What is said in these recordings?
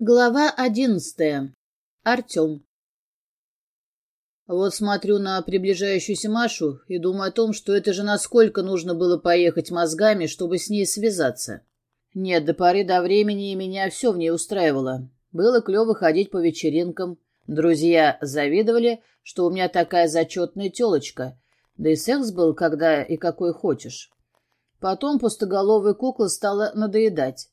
Глава одиннадцатая. Артем. Вот смотрю на приближающуюся Машу и думаю о том, что это же насколько нужно было поехать мозгами, чтобы с ней связаться. Нет, до поры до времени меня все в ней устраивало. Было клево ходить по вечеринкам. Друзья завидовали, что у меня такая зачетная телочка. Да и секс был когда и какой хочешь. Потом пустоголовая кукла стала надоедать.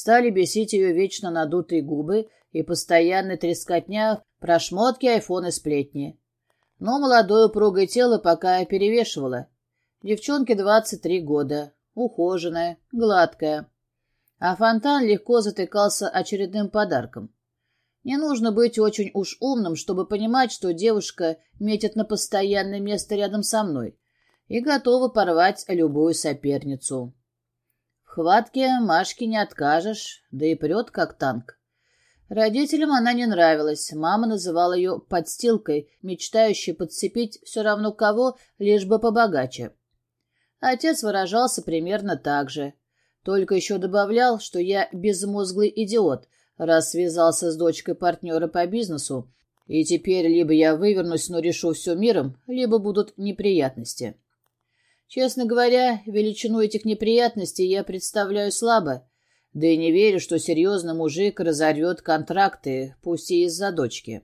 Стали бесить ее вечно надутые губы и постоянная трескотня про шмотки, айфоны, сплетни. Но молодое упругое тело пока перевешивало. Девчонке 23 года, ухоженная, гладкая. А фонтан легко затыкался очередным подарком. Не нужно быть очень уж умным, чтобы понимать, что девушка метит на постоянное место рядом со мной и готова порвать любую соперницу. Хватке Машке не откажешь, да и прет как танк. Родителям она не нравилась, мама называла ее подстилкой, мечтающей подцепить все равно кого, лишь бы побогаче. Отец выражался примерно так же, только еще добавлял, что я безмозглый идиот, раз связался с дочкой партнера по бизнесу, и теперь либо я вывернусь, но решу все миром, либо будут неприятности. Честно говоря, величину этих неприятностей я представляю слабо, да и не верю, что серьезный мужик разорвет контракты, пусть и из-за дочки.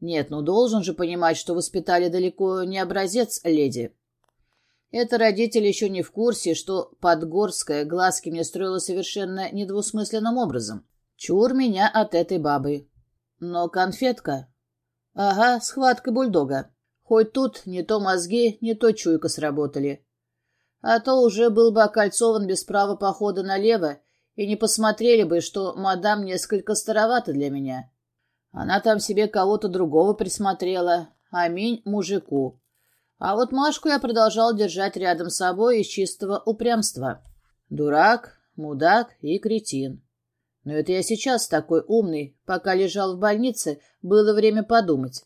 Нет, ну должен же понимать, что воспитали далеко не образец леди. Это родители еще не в курсе, что Подгорская глазки мне строила совершенно недвусмысленным образом. Чур меня от этой бабы. Но конфетка... Ага, схватка бульдога. Хоть тут не то мозги, не то чуйка сработали. А то уже был бы окольцован без права похода налево, и не посмотрели бы, что мадам несколько старовата для меня. Она там себе кого-то другого присмотрела. Аминь мужику. А вот Машку я продолжал держать рядом с собой из чистого упрямства. Дурак, мудак и кретин. Но это я сейчас такой умный. Пока лежал в больнице, было время подумать.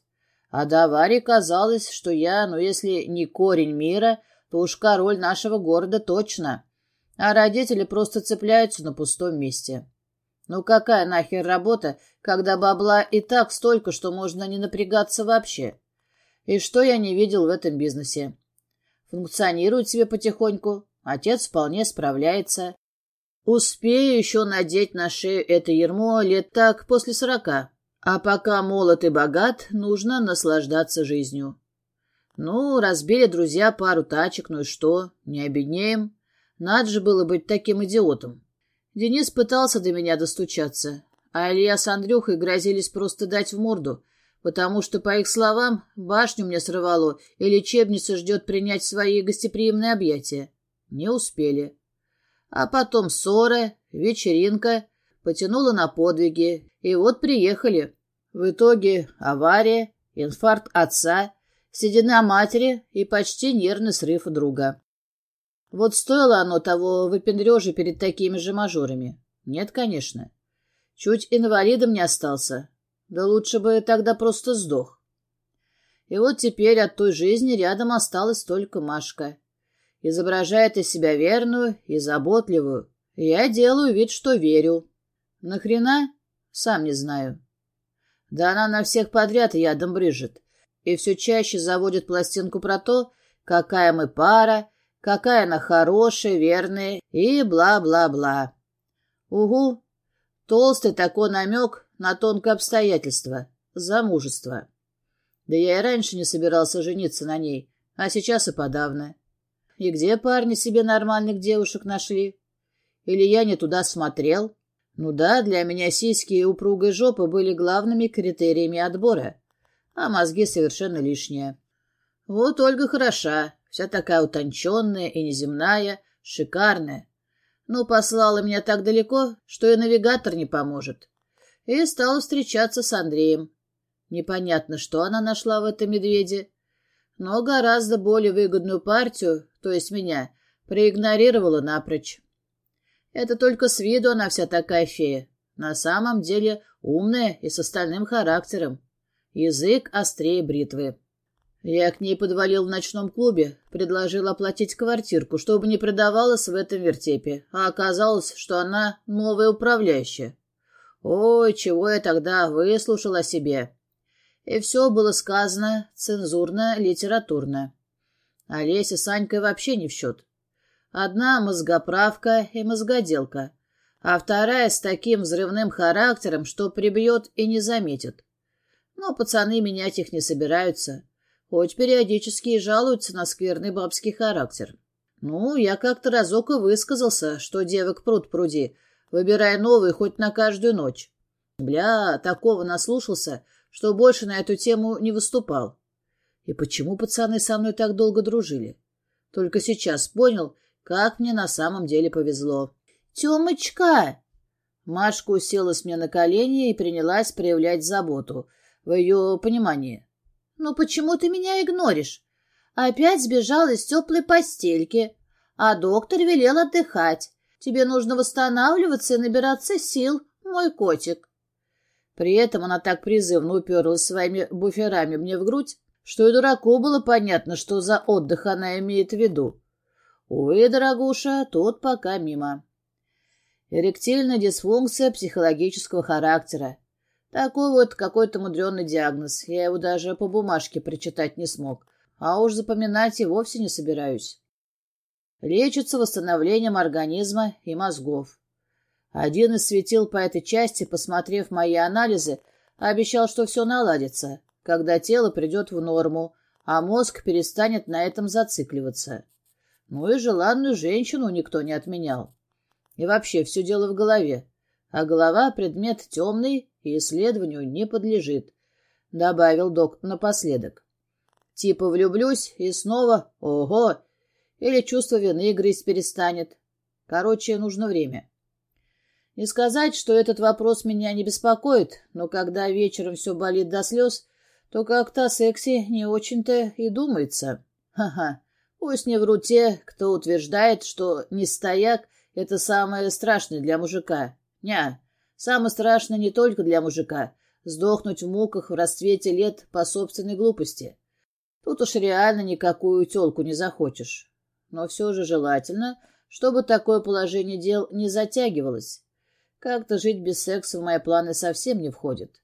А до аварии казалось, что я, ну если не корень мира, то уж король нашего города точно. А родители просто цепляются на пустом месте. Ну какая нахер работа, когда бабла и так столько, что можно не напрягаться вообще? И что я не видел в этом бизнесе? Функционирует себе потихоньку, отец вполне справляется. Успею еще надеть на шею это ермо лет так после сорока. А пока молод и богат, нужно наслаждаться жизнью. Ну, разбили друзья пару тачек, ну и что, не обеднеем. Надо же было быть таким идиотом. Денис пытался до меня достучаться, а Илья с Андрюхой грозились просто дать в морду, потому что, по их словам, башню мне срывало, и лечебница ждет принять свои гостеприимные объятия. Не успели. А потом ссора, вечеринка, потянула на подвиги, и вот приехали. В итоге авария, инфаркт отца, седина матери и почти нервный срыв друга. Вот стоило оно того выпендрежа перед такими же мажорами? Нет, конечно. Чуть инвалидом не остался. Да лучше бы тогда просто сдох. И вот теперь от той жизни рядом осталась только Машка. Изображает из себя верную и заботливую. Я делаю вид, что верю. Нахрена? Сам не знаю. Да она на всех подряд ядом брыжет. И все чаще заводит пластинку про то, какая мы пара, какая она хорошая, верная и бла-бла-бла. Угу. Толстый такой намек на тонкое обстоятельство. Замужество. Да я и раньше не собирался жениться на ней, а сейчас и подавно. И где парни себе нормальных девушек нашли? Или я не туда смотрел? Ну да, для меня сиськи и упругая жопа были главными критериями отбора, а мозги совершенно лишние. Вот Ольга хороша, вся такая утонченная и неземная, шикарная. Но послала меня так далеко, что и навигатор не поможет. И стала встречаться с Андреем. Непонятно, что она нашла в этом медведе, но гораздо более выгодную партию, то есть меня, проигнорировала напрочь. Это только с виду она вся такая фея. На самом деле умная и с остальным характером. Язык острее бритвы. Я к ней подвалил в ночном клубе, предложил оплатить квартирку, чтобы не продавалась в этом вертепе, а оказалось, что она новая управляющая. Ой, чего я тогда выслушал о себе. И все было сказано цензурно-литературно. Олеся с Анькой вообще не в счет. Одна мозгоправка и мозгоделка, а вторая с таким взрывным характером, что прибьет и не заметит. Но пацаны менять их не собираются, хоть периодически и жалуются на скверный бабский характер. Ну, я как-то разок и высказался, что девок пруд пруди, выбирая новый хоть на каждую ночь. Бля, такого наслушался, что больше на эту тему не выступал. И почему пацаны со мной так долго дружили? Только сейчас понял, как мне на самом деле повезло. «Темочка!» Машка уселась мне на колени и принялась проявлять заботу, в ее понимании. «Ну почему ты меня игноришь? Опять сбежал из теплой постельки, а доктор велел отдыхать. Тебе нужно восстанавливаться и набираться сил, мой котик». При этом она так призывно уперлась своими буферами мне в грудь, что и дураку было понятно, что за отдых она имеет в виду. Увы, дорогуша, тут пока мимо. Эректильная дисфункция психологического характера. Такой вот какой-то мудренный диагноз. Я его даже по бумажке прочитать не смог. А уж запоминать и вовсе не собираюсь. Лечится восстановлением организма и мозгов. Один из светил по этой части, посмотрев мои анализы, обещал, что все наладится, когда тело придет в норму, а мозг перестанет на этом зацикливаться. Ну и желанную женщину никто не отменял. И вообще все дело в голове. А голова — предмет темный и исследованию не подлежит, — добавил док напоследок. Типа влюблюсь и снова «Ого!» или чувство вины грызть перестанет. Короче, нужно время. Не сказать, что этот вопрос меня не беспокоит, но когда вечером все болит до слез, то как-то о сексе не очень-то и думается. Ха-ха. Пусть не врут те, кто утверждает, что не стояк — это самое страшное для мужика. Ня, самое страшное не только для мужика — сдохнуть в муках в расцвете лет по собственной глупости. Тут уж реально никакую тёлку не захочешь. Но все же желательно, чтобы такое положение дел не затягивалось. Как-то жить без секса в мои планы совсем не входит.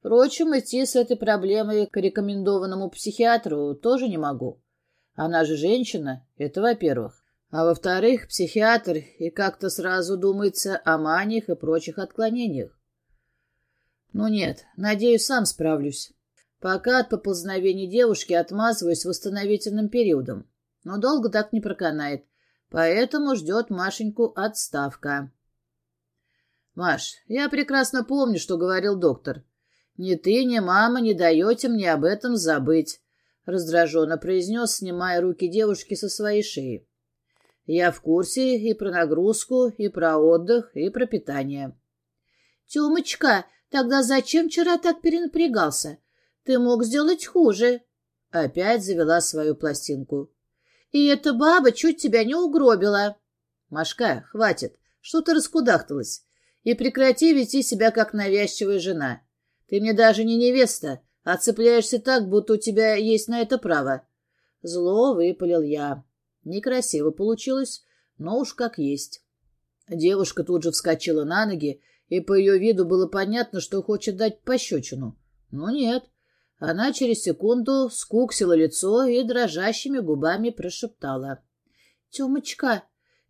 Впрочем, идти с этой проблемой к рекомендованному психиатру тоже не могу. Она же женщина, это во-первых. А во-вторых, психиатр и как-то сразу думается о маниях и прочих отклонениях. Ну нет, надеюсь, сам справлюсь. Пока от поползновений девушки отмазываюсь восстановительным периодом. Но долго так не проканает, поэтому ждет Машеньку отставка. Маш, я прекрасно помню, что говорил доктор. Ни ты, ни мама не даете мне об этом забыть. — раздраженно произнес, снимая руки девушки со своей шеи. «Я в курсе и про нагрузку, и про отдых, и про питание». «Тёмочка, тогда зачем вчера так перенапрягался? Ты мог сделать хуже». Опять завела свою пластинку. «И эта баба чуть тебя не угробила». «Машка, хватит, что ты раскудахталась? И прекрати вести себя, как навязчивая жена. Ты мне даже не невеста, а цепляешься так, будто у тебя есть на это право. Зло выпалил я. Некрасиво получилось, но уж как есть. Девушка тут же вскочила на ноги, и по ее виду было понятно, что хочет дать пощечину. Но нет. Она через секунду скуксила лицо и дрожащими губами прошептала. — Темочка,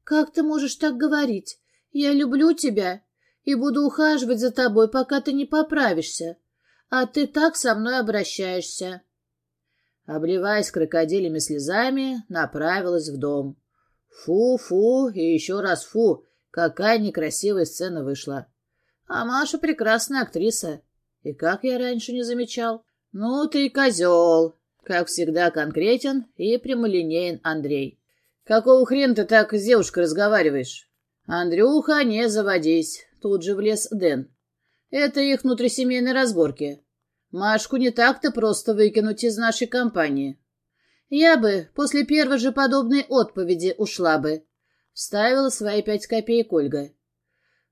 как ты можешь так говорить? Я люблю тебя и буду ухаживать за тобой, пока ты не поправишься а ты так со мной обращаешься. Обливаясь крокодилями слезами, направилась в дом. Фу-фу и еще раз фу, какая некрасивая сцена вышла. А Маша прекрасная актриса. И как я раньше не замечал? Ну ты козел. Как всегда конкретен и прямолинеен Андрей. Какого хрена ты так с девушкой разговариваешь? Андрюха, не заводись. Тут же влез Дэн. Это их внутрисемейные разборки. Машку не так-то просто выкинуть из нашей компании. Я бы после первой же подобной отповеди ушла бы. Вставила свои пять копеек Ольга.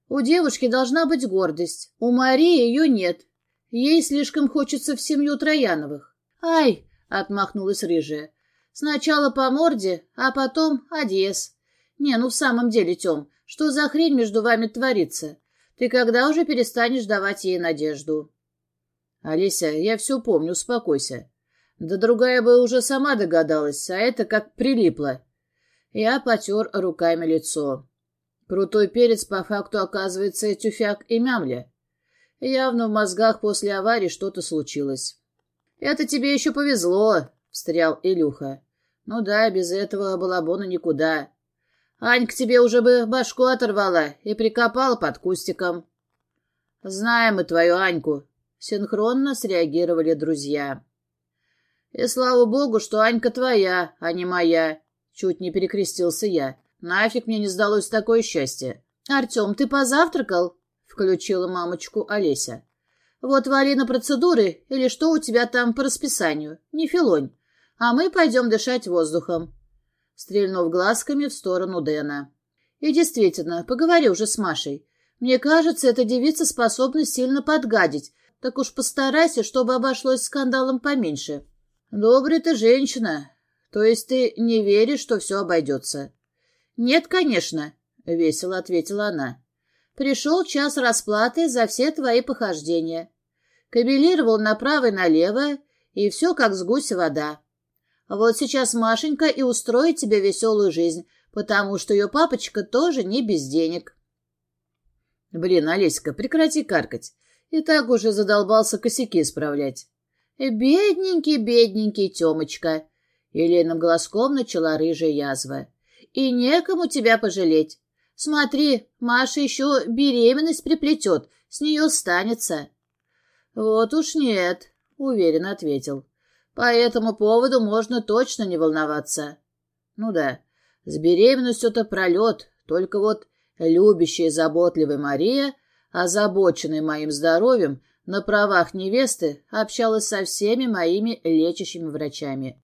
У девушки должна быть гордость. У Марии ее нет. Ей слишком хочется в семью Трояновых. «Ай!» — отмахнулась рыжая. «Сначала по морде, а потом одес. Не, ну в самом деле, Тем, что за хрень между вами творится? Ты когда уже перестанешь давать ей надежду? Олеся, я все помню, успокойся. Да другая бы уже сама догадалась, а это как прилипло. Я потер руками лицо. Крутой перец по факту оказывается тюфяк и мямля. Явно в мозгах после аварии что-то случилось. «Это тебе еще повезло», — встрял Илюха. «Ну да, без этого балабона никуда. Анька тебе уже бы башку оторвала и прикопала под кустиком». «Знаем мы твою Аньку», — синхронно среагировали друзья. «И слава богу, что Анька твоя, а не моя», — чуть не перекрестился я. «Нафиг мне не сдалось такое счастье». «Артем, ты позавтракал?» — включила мамочку Олеся. «Вот вали на процедуры или что у тебя там по расписанию. Не филонь. А мы пойдем дышать воздухом стрельнув глазками в сторону Дэна. «И действительно, поговори уже с Машей. Мне кажется, эта девица способна сильно подгадить, так уж постарайся, чтобы обошлось скандалом поменьше». «Добрая ты женщина. То есть ты не веришь, что все обойдется?» «Нет, конечно», — весело ответила она. «Пришел час расплаты за все твои похождения. Кабелировал направо и налево, и все как с гуся вода. Вот сейчас Машенька и устроит тебе веселую жизнь, потому что ее папочка тоже не без денег. Блин, Олеська, прекрати каркать. И так уже задолбался косяки исправлять. Бедненький, бедненький Темочка. Еленым голоском начала рыжая язва. И некому тебя пожалеть. Смотри, Маша еще беременность приплетет, с нее станется. Вот уж нет, уверенно ответил. По этому поводу можно точно не волноваться. Ну да, с беременностью-то пролет, только вот любящая и заботливая Мария, озабоченная моим здоровьем, на правах невесты общалась со всеми моими лечащими врачами.